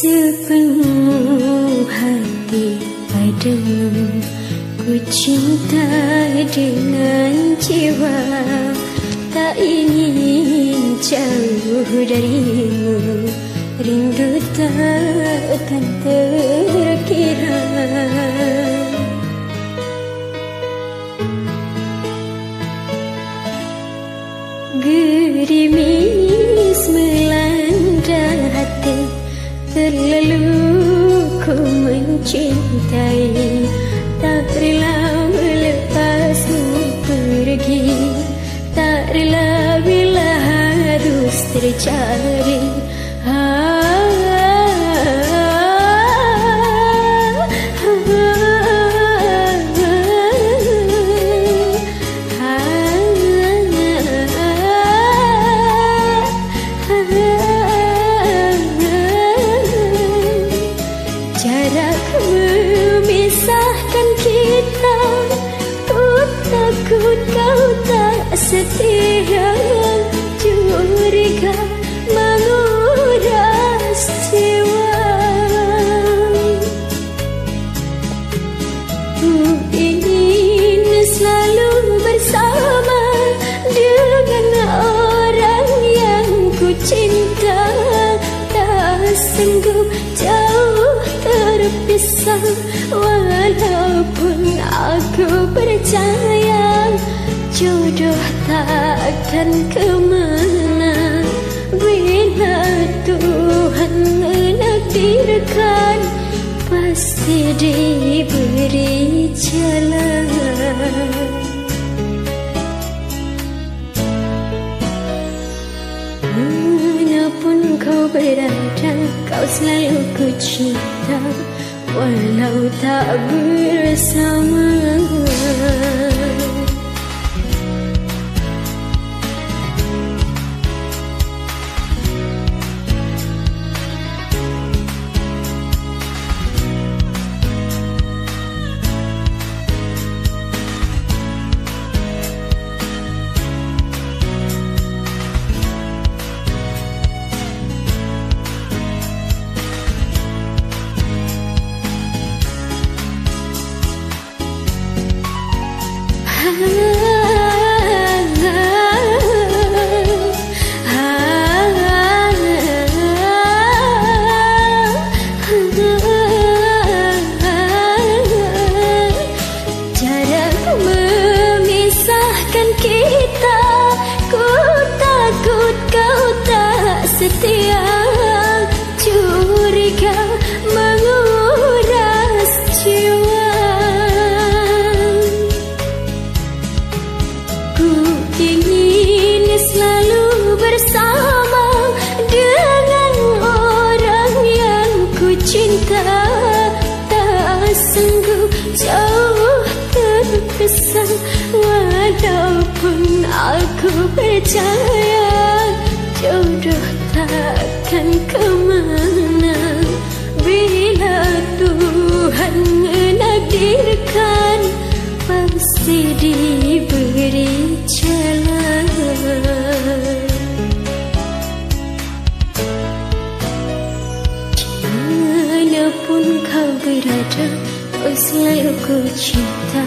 Sepenuh hati padamu Ku cinta dengan jiwa tak ingin jauh darimu Rindu takkan terkira Gerimis melanda hati Terlalu ku mencintai. Tak rela melepasmu pergi. Tak rela bila harus tercari. Jarak kau tak setia Curiga menguras jiwa. Ku ingin selalu bersama Dengan orang yang ku cinta. Tak sanggup jauh terpisah Walaupun takkan kemana Bila Tuhan menakdirkan. Pasti diberi jalan. Manapun kau berada Kau selalu ku cinta Walau tak bersama aku percaya jodoh takkan kemana. Bila Tuhan menakdirkan Pasti diberi jalan. Dimanapun kau berada Kau selalu ku cinta,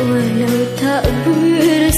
Walau tak boleh